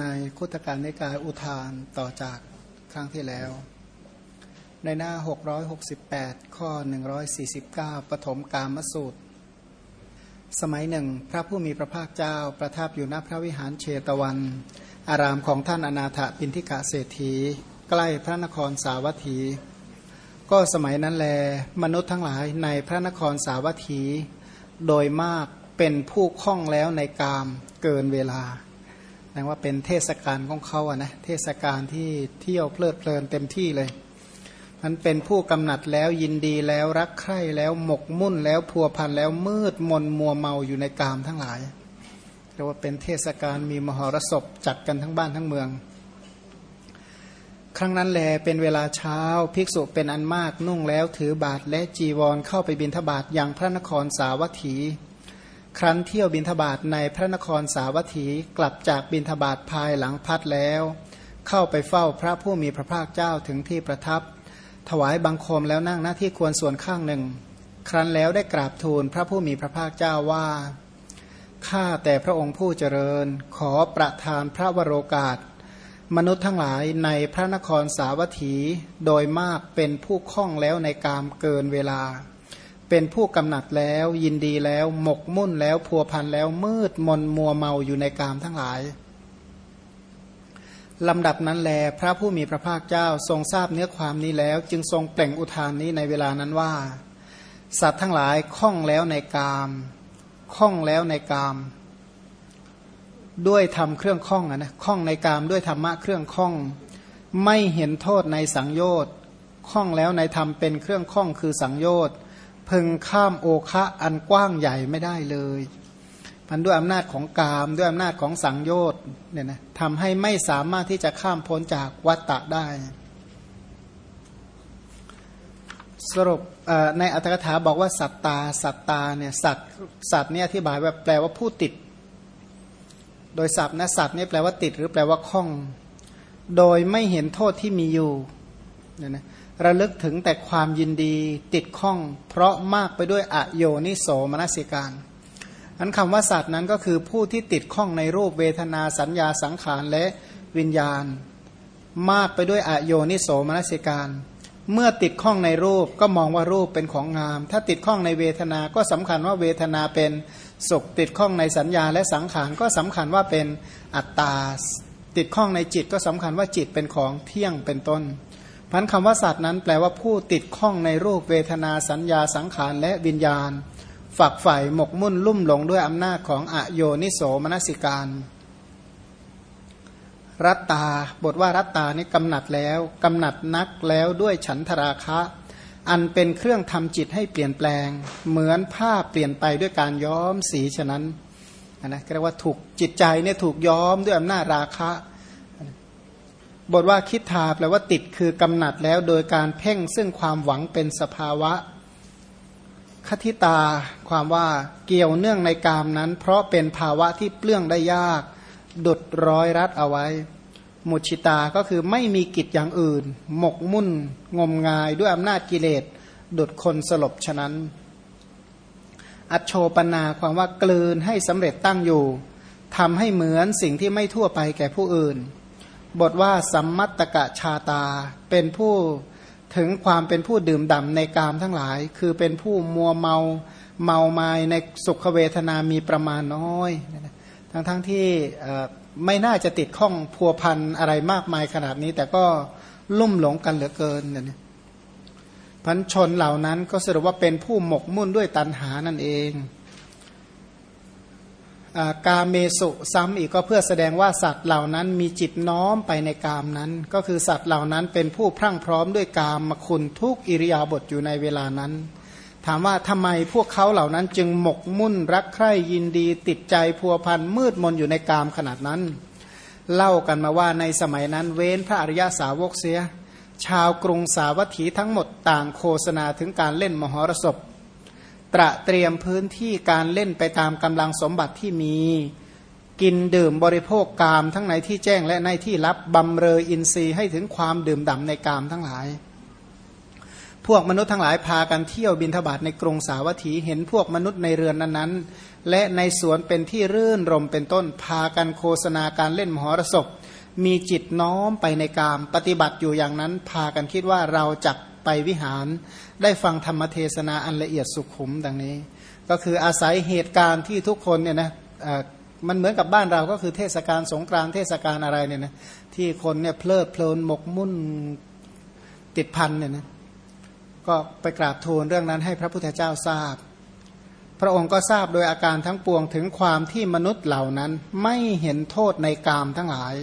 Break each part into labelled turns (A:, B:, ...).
A: ในคุตการนิกายอุทานต่อจากครั้งที่แล้ว ในหน้า 668 ข้อ 149 ปฐมกามสูตร สมัยหนึ่ง พระผู้มีพระภาคเจ้าประทับอยู่ณพระวิหารเชตวัน อารามของท่านอนาถปินทิกะเศรษฐี ใกล้พระนครสาวัตถี ก็สมัยนั้นแล มนุษย์ทั้งหลายในพระนครสาวัตถี โดยมากเป็นผู้คล่องแล้วในกามเกินเวลา แปลว่าเป็นเทศกาลของเขาอะนะเทศกาลที่เที่ยวเพลิดเพลินเต็มที่เลยมันเป็นผู้กำหนัดแล้วยินดีแล้วรักใคร่แล้วหมกมุ่นแล้วพัวพันแล้วมืดมนมัวเมาอยู่ในกามทั้งหลายเรียกว่าเป็นเทศกาลมีมหรสพจัดกันทั้งบ้านทั้งเมือง ครั้งนั้นแลเป็นเวลาเช้าภิกษุเป็นอันมากนุ่งแล้วถือบาทและจีวรเข้าไปบิณฑบาตอยังพระนครสาวัตถี ครั้นเที่ยวบินทบาทในพระนครสาวัตถีกลับจากบินทบาทภายหลังพัดแล้ว เข้าไปเฝ้าพระผู้มีพระภาคเจ้าถึงที่ประทับ ถวายบังคมแล้วนั่งหน้าที่ควรส่วนข้างหนึ่ง ครั้นแล้วได้กราบทูลพระผู้มีพระภาคเจ้าว่าข้าแต่พระองค์ผู้เจริญ ขอประทานพระวโรกาส มนุษย์ทั้งหลายในพระนครสาวัตถีโดยมากเป็นผู้คล่องแล้วในกามเกินเวลา เป็นผู้กำหนัดแล้ว ยินดีแล้ว หมกมุ่นแล้วพัวพันแล้วมืดมนมัวเมาอยู่ในกามทั้งหลายลำดับนั้นแล พระผู้มีพระภาคเจ้าทรงทราบเนื้อความนี้แล้ว จึงทรงเปล่งอุทานนี้ในเวลานั้นว่า สัตว์ทั้งหลายคล่องแล้วในกามคล่องแล้วในกาม ด้วยทำเครื่องคล่องนะคล่องในกามด้วยธรรมะเครื่องคล่อง ไม่เห็นโทษในสังโยชน์คล่องแล้วในธรรมเป็นเครื่องคล่องคือสังโยชน์ พึงข้ามโอคะอันกว้างใหญ่ไม่ได้เลยมันด้วยอำนาจของกามด้วยอำนาจของสังโยชน์เนี่ยนะทำให้ไม่สามารถที่จะข้ามพ้นจากวัตตะได้ สรุปในอัตถกถาบอกว่าสัตตาสัตตาเนี่ยสัตสัตเนี่ยอธิบายแบบแปลว่าผู้ติด โดยศัพท์นะสัตว์นี่ยแปลว่าติดหรือแปลว่าคล้อง โดยไม่เห็นโทษที่มีอยู่เนี่ยนะ ระลึกถึงแต่ความยินดีติดข้อง เพราะมากไปด้วยอโยนิโสมนสิการอันคำว่าสัตว์นั้นก็คือผู้ที่ติดข้องในรูปเวทนาสัญญาสังขารและวิญญาณ มากไปด้วยอโยนิโสมนสิการ เมื่อติดข้องในรูปก็มองว่ารูปเป็นของงาม ถ้าติดข้องในเวทนา ก็สำคัญว่าเวทนาเป็นสุขติดข้องในสัญญาและสังขารก็สำคัญว่าเป็นอัตตาติดข้องในจิตก็สำคัญว่าจิตเป็นของเที่ยงเป็นต้น พันคำว่าสัตว์นั้นแปลว่าผู้ติดข้องในรูปเวทนาสัญญาสังขารและวิญญาณ ฝักใฝ่หมกมุ่นลุ่มหลงด้วยอำนาจของอโยนิโสมนสิการ รัตตา บทว่ารัตตานี่กำหนัดแล้วกำหนัดนักแล้วด้วยฉันทราคะ อันเป็นเครื่องทำจิตให้เปลี่ยนแปลง เหมือนผ้าเปลี่ยนไปด้วยการย้อมสีฉะนั้นนะเรียกว่าถูกจิตใจเนี่ยถูกย้อมด้วยอำนาจราคะ บทว่าคิดทาแปลว่าติดคือกำหนัดแล้วโดยการเพ่งซึ่งความหวังเป็นสภาวะ คติตา ความว่าเกี่ยวเนื่องในกามนั้น เพราะเป็นภาวะที่เปลื้องได้ยากดุดร้อยรัดเอาไว้ มุชิตาก็คือไม่มีกิจอย่างอื่น หมกมุ่น งมงายด้วยอำนาจกิเลสดุดคนสลบฉะนั้น อัจโชปนาความว่ากลืนให้สำเร็จตั้งอยู่ทำให้เหมือนสิ่งที่ไม่ทั่วไปแก่ผู้อื่น บทว่าสัมมัตตกะชาตา เป็นผู้ถึงความเป็นผู้ดื่มด่ำในกามทั้งหลาย คือเป็นผู้มัวเมาเมาไมาในสุขเวทนามีประมาณน้อย ทั้งทั้งที่ไม่น่าจะติดข้องพัวพันอะไรมากมายขนาดนี้ แต่ก็ลุ่มหลงกันเหลือเกินเนี่ยพันชนเหล่านั้นก็สรุปว่าเป็นผู้หมกมุ่นด้วยตัณหานั่นเอง กาเมสุซ้ำอีกก็เพื่อแสดงว่าสัตว์เหล่านั้นมีจิตน้อมไปในกามนั้น ก็คือสัตว์เหล่านั้นเป็นผู้พรั่งพร้อมด้วยกามมคุณทุกอิริยาบถอยู่ในเวลานั้น ถามว่าทำไมพวกเขาเหล่านั้นจึงหมกมุ่นรักใคร่ยินดีติดใจพัวพันมืดมนอยู่ในกามขนาดนั้น เล่ากันมาว่าในสมัยนั้นเว้นพระอริยาสาวกเสีย ชาวกรุงสาวัตถีทั้งหมดต่างโฆษณาถึงการเล่นมหรสพ ตระเตรียมพื้นที่การเล่นไปตามกำลังสมบัติที่มี กินดื่มบริโภคกามทั้งในที่แจ้งและในที่ลับบำเรออินทรีย์ให้ถึงความดื่มด่ำในกามทั้งหลาย พวกมนุษย์ทั้งหลายพากันเที่ยวบินทบาทในกรุงสาวัตถีเห็นพวกมนุษย์ในเรือนนั้นๆ และในสวนเป็นที่รื่นรมเป็นต้นพากันโฆษณาการเล่นมหรสพมีจิตน้อมไปในกาม ปฏิบัติอยู่อย่างนั้น พากันคิดว่าเราจะ ไปวิหาร ได้ฟังธรรมเทศนาอันละเอียดสุขุมดังนี้ ก็คืออาศัยเหตุการณ์ที่ทุกคนเนี่ยนะมันเหมือนกับบ้านเราก็คือเทศกาลสงกรานต์เทศกาลอะไรเนี่ยนะที่คนเนี่ยเพลิดเพลินหมกมุ่นติดพันเนี่ยนะก็ไปกราบทูลเรื่องนั้นให้พระพุทธเจ้าทราบ พระองค์ก็ทราบโดยอาการทั้งปวงถึงความที่มนุษย์เหล่านั้นไม่เห็นโทษในกามทั้งหลาย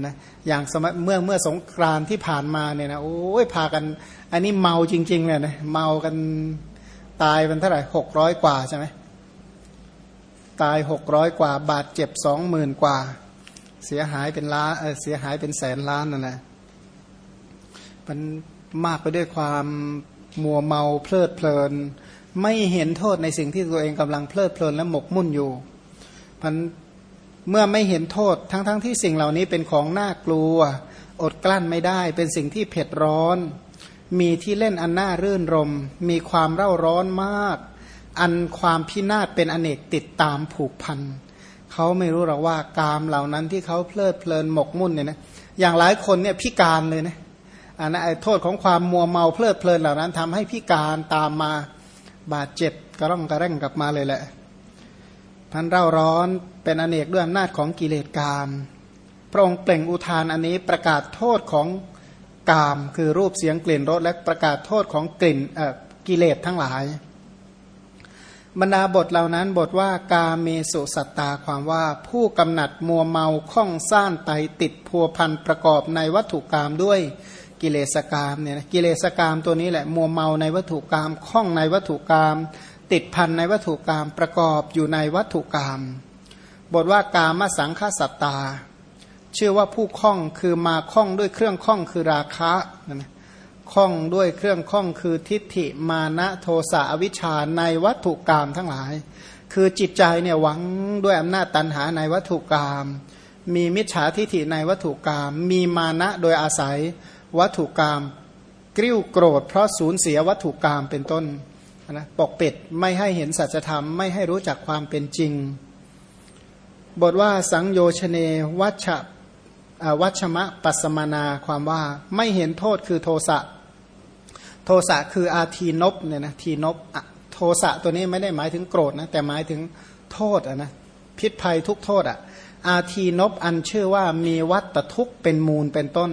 A: นะอย่างสมัยเมื่อเมื่อสงกรานที่ผ่านมาเนี่ยนะโอ้ยพากัน อันนี้เมาจริงๆเลยนะเมากันตายเป็นเท่าไหร่หกร้อยกว่าใช่ไหมตายหกร้อยกว่า บาดเจ็บสองหมื่นกว่า เสียหายเป็นล้านเออเสียหายเป็นแสนล้านนั่นแหละมันมากไปด้วยความมัวเมาเพลิดเพลิน ไม่เห็นโทษในสิ่งที่ตัวเองกำลังเพลิดเพลินและหมกมุ่นอยู่มัน เมื่อไม่เห็นโทษทั้งๆทที่สิ่งเหล่านี้เป็นของน่ากลัว อดกลั้นไม่ได้ เป็นสิ่งที่เผ็ดร้อน มีที่เล่นอันน่ารื่นรม มีความเร่าร้อนมาก อันความพินาศเป็นอเนกติดตามผูกพันเขาไม่รู้หรอกว่ากามเหล่านั้นที่เขาเพลิดเพลินหมกมุ่นเนี่ยนะอย่างหลายคนเนี่ยพิการเลยนะอันนั้นไอ้โทษของความมัวเมาเพลิดเพลินเหล่านั้นทำให้พิการตามมาบาดเจ็บกระร่องกระแร่งกลับมาเลยแหละ ท่านเร่าร้อนเป็นอเนกด้วยอำนาจของกิเลสกามพระองค์เปล่งอุทานอันนี้ประกาศโทษของกาม คือรูปเสียงกลิ่นรสและประกาศโทษของกลิ่นกิเลสทั้งหลาย บรรดาบทเหล่านั้นบทว่ากาเมสุสัตตาความว่าผู้กำหนัดมัวเมาข้องซ่านไปติดพัวพันประกอบในวัตถุกรรมด้วยกิเลสกรรมเนี่ยกิเลสกรรมตัวนี้แหละมัวเมาในวัตถุกรรมคล้องในวัตถุกรรม ติดพันในวัตถุกรรมประกอบอยู่ในวัตถุกรรมบทว่ากามสังฆสัตตา ชื่อว่าผู้คล้องคือมาคล้องด้วยเครื่องคล้องคือราคะนะคล้องด้วยเครื่องคล้องคือทิฏฐิมานะโทสะอวิชชาในวัตถุกรรมทั้งหลาย คือจิตใจเนี่ยหวังด้วยอำนาจตันหาในวัตถุกรรมมีมิจฉาทิฏฐิในวัตถุกรรมมีมานะโดยอาศัยวัตถุกรรมกริ้วโกรธเพราะสูญเสียวัตถุกรรมเป็นต้น นะปกปิดไม่ให้เห็นสัจธรรม ไม่ให้รู้จักความเป็นจริง บทว่าสังโยชเนวัชวัชมะปัสมานาความว่าไม่เห็นโทษคือโทสะโทสะคืออาทีนบเนี่ยนะทีนบโทสะตัวนี้ไม่ได้หมายถึงโกรธนะแต่หมายถึงโทษอะนะพิษภัยทุกโทษอะอาทีนบอันชื่อว่ามีวัตตทุกเป็นมูลเป็นต้น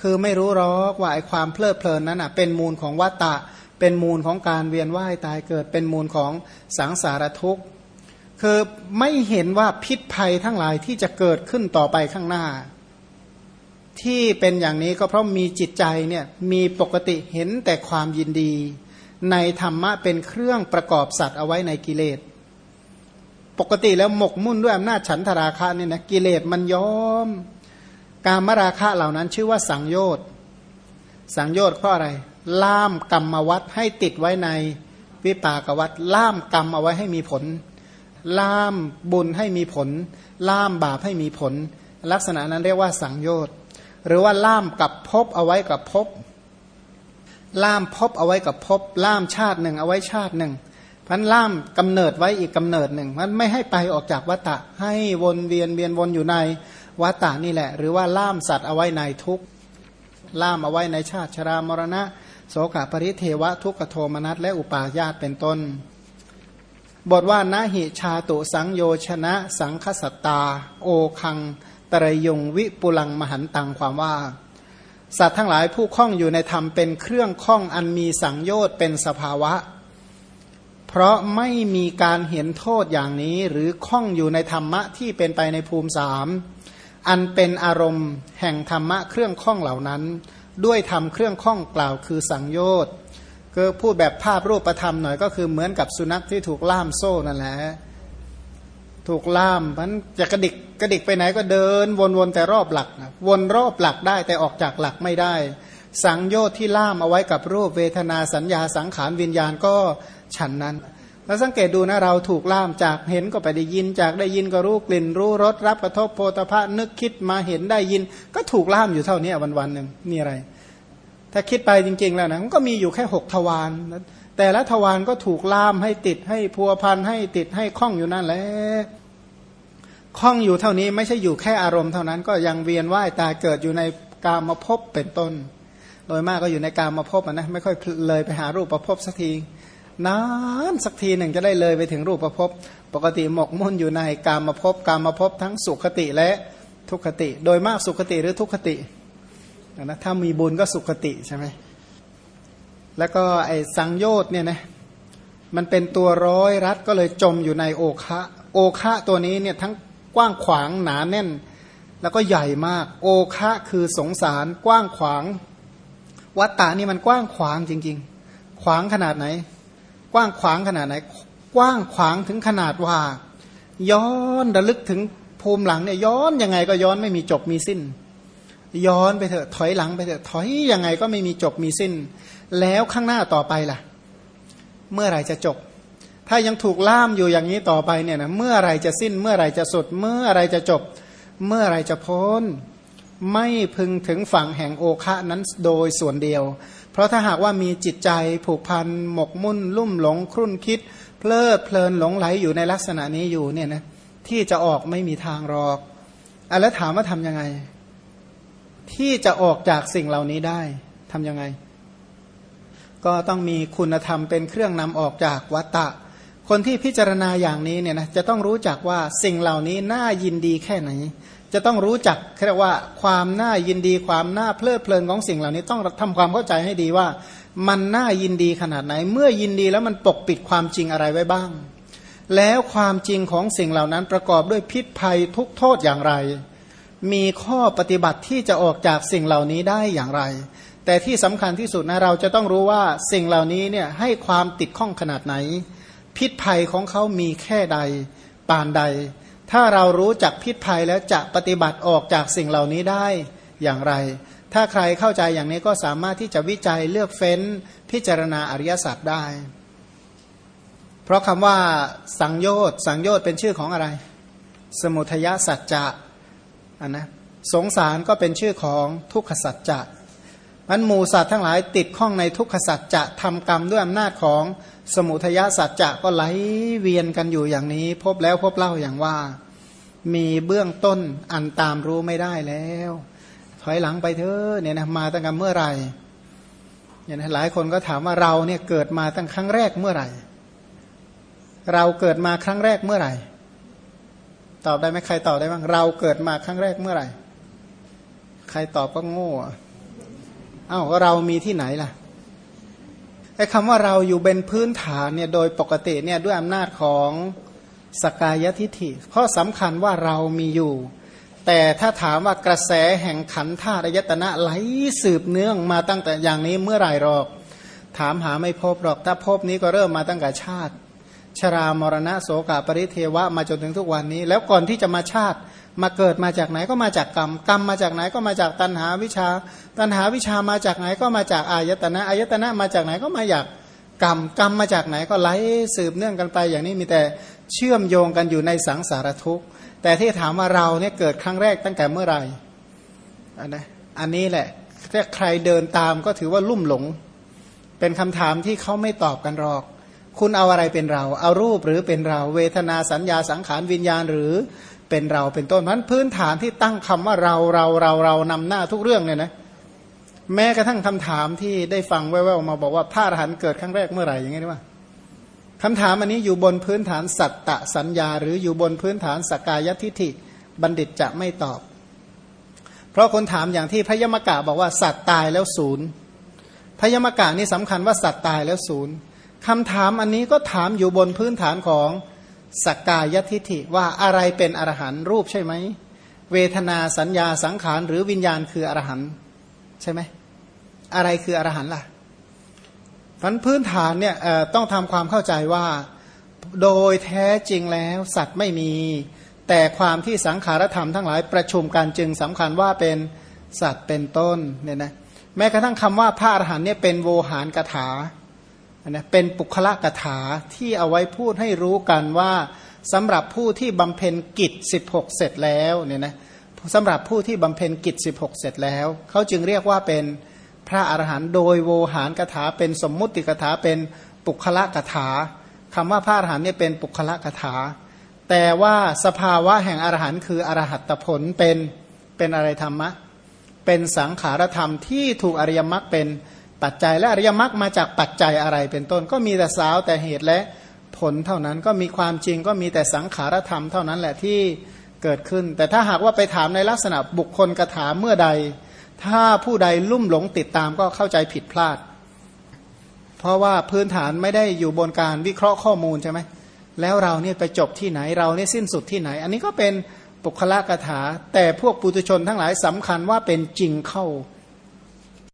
A: คือไม่รู้หรอกว่าไอความเพลิดเพลินนั้นอะเป็นมูลของวัตตะ เป็นมูลของการเวียนว่ายตายเกิด เป็นมูลของสังสารทุกข์คือไม่เห็นว่าพิษภัยทั้งหลายที่จะเกิดขึ้นต่อไปข้างหน้า ที่เป็นอย่างนี้ก็เพราะมีจิตใจเนี่ยมีปกติเห็นแต่ความยินดี ในธรรมะเป็นเครื่องประกอบสัตว์เอาไว้ในกิเลส ปกติแล้วหมกมุ่นด้วยอำนาจฉันทราคะเนี่ยนะกิเลสมันย้อม การมราคะเหล่านั้นชื่อว่าสังโยชน์สังโยชน์เพราะอะไร ล่ามกรรมวัดให้ติดไว้ในวิปากวัดล่ามกรรมเอาไว้ให้มีผล ล่ามบุญให้มีผล ล่ามบาปให้มีผล ลักษณะนั้นเรียกว่าสังโยชน์หรือว่าล่ามกับพบเอาไว้กับพบล่ามพบเอาไว้กับพบล่ามชาติหนึ่งเอาไว้ชาติหนึ่งพันล่ามกำเนิดไว้อีกกำเนิดหนึ่งมันไม่ให้ไปออกจากวัตะให้วนเวียนเวียนวนอยู่ในวัตตานี่แหละ หรือว่าล่ามสัตว์เอาไว้ในทุกล่ามเอาไว้ในชาติชรามรณะ โสกปริเทวะทุกขโทมนัสและอุปาญาตเป็นต้น บทว่านาหิชาตุสังโยชนะสังคสตา โอคัง ตรยงวิปุลังมหันตังความว่า สัตว์ทั้งหลายผู้คล้องอยู่ในธรรมเป็นเครื่องคล้องอันมีสังโยชน์เป็นสภาวะ เพราะไม่มีการเห็นโทษอย่างนี้หรือคล้องอยู่ในธรรมะที่เป็นไปในภูมิสามอันเป็นอารมณ์แห่งธรรมะเครื่องข้องเหล่านั้น ด้วยทำเครื่องข้องกล่าวคือสังโยชน์ก็พูดแบบภาพรูปประธรรมหน่อยก็คือเหมือนกับสุนัขที่ถูกล่ามโซ่นั่นแหละถูกล่ามมันจะกระดิกกระดิกไปไหนก็เดิน วนๆแต่รอบหลักวนรอบหลักได้แต่ออกจากหลักไม่ได้ สังโยชน์ที่ล่ามเอาไว้กับรูปเวทนาสัญญาสังขารวิญญาณก็ฉันนั้น แล้วสังเกตดูนะเราถูกล่ามจากเห็นก็ไปได้ยิน จากได้ยินก็รู้กลิ่น รู้รสรับกระทบโพธพะนึกคิดมาเห็นได้ยิน ก็ถูกล่ามอยู่เท่านี้วันวันหนึ่งมีอะไร ถ้าคิดไปจริง ๆ แล้วนะมันก็มีอยู่แค่หกทวารแต่ละทวารก็ถูกล่ามให้ติดให้พัวพันให้ติดให้คล้องอยู่นั่นแหละคล้องอยู่เท่านี้ไม่ใช่อยู่แค่อารมณ์เท่านั้นก็ยังเวียนว่ายตายเกิดอยู่ในกามาพบเป็นต้น โดยมากก็อยู่ในกามาพบนะไม่ค่อยเลยไปหารูปประพบสักที นานสักทีหนึ่งจะได้เลยไปถึงรูปประพบปกติหมกมุ่นอยู่ในกามาพบกามาพบทั้งสุขติและทุกขติ โดยมากสุขติหรือทุกขตินะถ้ามีบุญก็สุขติใช่ไหมแล้วก็ไอ้สังโยชน์เนี่ยนะมันเป็นตัวร้อยรัดก็เลยจมอยู่ในโอคะโอคะตัวนี้เนี่ยทั้งกว้างขวางหนาแน่น แล้วก็ใหญ่มาก โอคะคือสงสารกว้างขวาง วัตตานี่มันกว้างขวางจริง ๆ ขวางขนาดไหน กว้างขวางขนาดไหน กว้างขวางถึงขนาดว่า ย้อนระลึกถึงภูมิหลังเนี่ยย้อนยังไงก็ย้อนไม่มีจบมีสิ้น ย้อนไปเถอะถอยหลังไปเถอะถอยยังไงก็ไม่มีจบมีสิ้น แล้วข้างหน้าต่อไปล่ะ เมื่อไหร่จะจบ ถ้ายังถูกล่ามอยู่อย่างนี้ต่อไปเนี่ยนะเมื่อไรจะสิ้น เมื่อไรจะสุด เมื่อไรจะจบ เมื่อไรจะพ้น ไม่พึงถึงฝั่งแห่งโอคะนั้นโดยส่วนเดียว เพราะถ้าหากว่ามีจิตใจผูกพันหมกมุ่น ลุ่มหลงครุ่นคิด เพลิดเพลินหลงไหลอยู่ในลักษณะนี้อยู่เนี่ยนะที่จะออกไม่มีทางรอกอแล้วถามว่าทำยังไง ที่จะออกจากสิ่งเหล่านี้ได้ทำยังไง ก็ต้องมีคุณธรรมเป็นเครื่องนำออกจากวัตตะ คนที่พิจารณาอย่างนี้เนี่ยนะจะต้องรู้จักว่าสิ่งเหล่านี้น่ายินดีแค่ไหน จะต้องรู้จักเรียกว่าความน่ายินดีความน่าเพลิดเพลินของสิ่งเหล่านี้ต้องทำความเข้าใจให้ดีว่า มันน่ายินดีขนาดไหน เมื่อยินดีแล้วมันปกปิดความจริงอะไรไว้บ้าง แล้วความจริงของสิ่งเหล่านั้นประกอบด้วยพิษภัยทุกโทษอย่างไร มีข้อปฏิบัติที่จะออกจากสิ่งเหล่านี้ได้อย่างไร แต่ที่สำคัญที่สุดนะเราจะต้องรู้ว่าสิ่งเหล่านี้เนี่ยให้ความติดข้องขนาดไหน พิษภัยของเขามีแค่ใดปานใด ถ้าเรารู้จักพิษภัยแล้วจะปฏิบัติออกจากสิ่งเหล่านี้ได้อย่างไร ถ้าใครเข้าใจอย่างนี้ก็สามารถที่จะวิจัยเลือกเฟ้นพิจารณาอริยสัจได้ เพราะคำว่าสังโยชน์สังโยชน์เป็นชื่อของอะไร สมุทยสัจจะอันนะสงสารก็เป็นชื่อของทุกขสัจจะ มันหมูสัตว์ทั้งหลายติดข้องในทุกขสัจจะทำกรรมด้วยอำนาจของสมุทยสัจจะก็ไหลเวียนกันอยู่อย่างนี้ พบแล้วพบเล่าอย่างว่า มีเบื้องต้นอันตามรู้ไม่ได้แล้ว ถอยหลังไปเถอะเนี่ยนะมาตั้งแต่เมื่อไหร่เนี่ยนะหลายคนก็ถามว่าเราเนี่ยเกิดมาตั้งครั้งแรกเมื่อไหร่ เราเกิดมาครั้งแรกเมื่อไหร่ ตอบได้ไหมใครตอบได้บ้างเราเกิดมาครั้งแรกเมื่อไหร่ ใครตอบก็โง่ อ้าเรามีที่ไหนล่ะไอ้คำว่าเราอยู่เป็นพื้นฐานเนี่ยโดยปกติเนี่ยด้วยอำนาจของสกายทิฐิ เพราะสำคัญว่าเรามีอยู่ แต่ถ้าถามว่ากระแสแห่งขันธาตุยตนะไหลสืบเนื่องมาตั้งแต่อย่างนี้เมื่อไหร่หรอก ถามหาไม่พบหรอก ถ้าพบนี้ก็เริ่มมาตั้งแต่ชาติ ชรามรณะโสกาปริเทวะมาจนถึงทุกวันนี้ แล้วก่อนที่จะมาชาติ มาเกิดมาจากไหนก็มาจากกรรม กรรมมาจากไหนก็มาจากตัณหาวิชา ตัณหาวิชามาจากไหนก็มาจากอายตนะอายตนะมาจากไหนก็มาจากกรรม กรรมมาจากไหนก็ไหลสืบเนื่องกันไป อย่างนี้มีแต่เชื่อมโยงกันอยู่ในสังสารทุกข์ แต่ที่ถามว่าเราเนี่ยเกิดครั้งแรกตั้งแต่เมื่อไหร่อันนะอันนี้แหละถ้าใครเดินตามก็ถือว่าลุ่มหลง เป็นคำถามที่เขาไม่ตอบกันหรอกคุณเอาอะไรเป็นเรา เอารูปหรือเป็นเรา เวทนาสัญญาสังขารวิญญาณหรือ เป็นเราเป็นต้นนั้นพื้นฐานที่ตั้งคำว่าเราเราเราเรานำหน้าทุกเรื่องเนี่ยนะแม้กระทั่งคำถามที่ได้ฟังแว่วๆมาบอกว่าพระอรหันต์เกิดครั้งแรกเมื่อไหร่อย่างนี้ว่าคำถามอันนี้อยู่บนพื้นฐานสัตตสัญญา หรืออยู่บนพื้นฐานสกายทิฐิบัณฑิตจะไม่ตอบ เพราะคนถามอย่างที่พระยมกะบอกว่าสัตว์ตายแล้วศูนย์พระยมกะนี่สำคัญว่าสัตว์ตายแล้วศูนย์คำถามอันนี้ก็ถามอยู่บนพื้นฐานของ สกกายทิฐิว่าอะไรเป็นอรหันรูปใช่ไหม เวทนาสัญญาสังขารหรือวิญญาณคืออรหันใช่ไหม อะไรคืออรหันล่ะพันพื้นฐานเนี่ยต้องทำความเข้าใจว่า โดยแท้จริงแล้ว สัตว์ไม่มี แต่ความที่สังขารธรรมทั้งหลายประชุมกันจึงสำคัญว่าเป็นสัตว์เป็นต้นเนี่ยนะแม้กระทั่งคำว่าพระอรหันเนี่ยเป็นโวหารกถา นะเป็นปุคละกถาที่เอาไว้พูดให้รู้กันว่าสำหรับผู้ที่บำเพ็ญกิจ 16 เสร็จแล้วเนี่ยนะสำหรับผู้ที่บำเพ็ญกิจ 16 เสร็จแล้ว เขาจึงเรียกว่าเป็นพระอรหันต์โดยโวหารกถาเป็นสมมุติกถาเป็นปุคละกถาคำว่าพระอรหันต์เนี่ยเป็นปุคละกถา แต่ว่าสภาวะแห่งอรหันต์คืออรหัตผลเป็นเป็นอะไรธรรมะ เป็นสังขารธรรมที่ถูกอริยมรรคเป็น ปัจจัยและอริยมรรคมาจากปัจจัยอะไรเป็นต้น ก็มีแต่สาวแต่เหตุและผลเท่านั้นก็มีความจริงก็มีแต่สังขารธรรมเท่านั้นแหละที่เกิดขึ้น แต่ถ้าหากว่าไปถามในลักษณะบุคคลกระถามเมื่อใด ถ้าผู้ใดลุ่มหลงติดตามก็เข้าใจผิดพลาด เพราะว่าพื้นฐานไม่ได้อยู่บนการวิเคราะห์ข้อมูลใช่ไหมแล้วเราเนี่ยไปจบที่ไหนเราเนี่ยสิ้นสุดที่ไหน อันนี้ก็เป็นปุคละกถา แต่พวกปุถุชนทั้งหลายสำคัญว่าเป็นจริงเข้า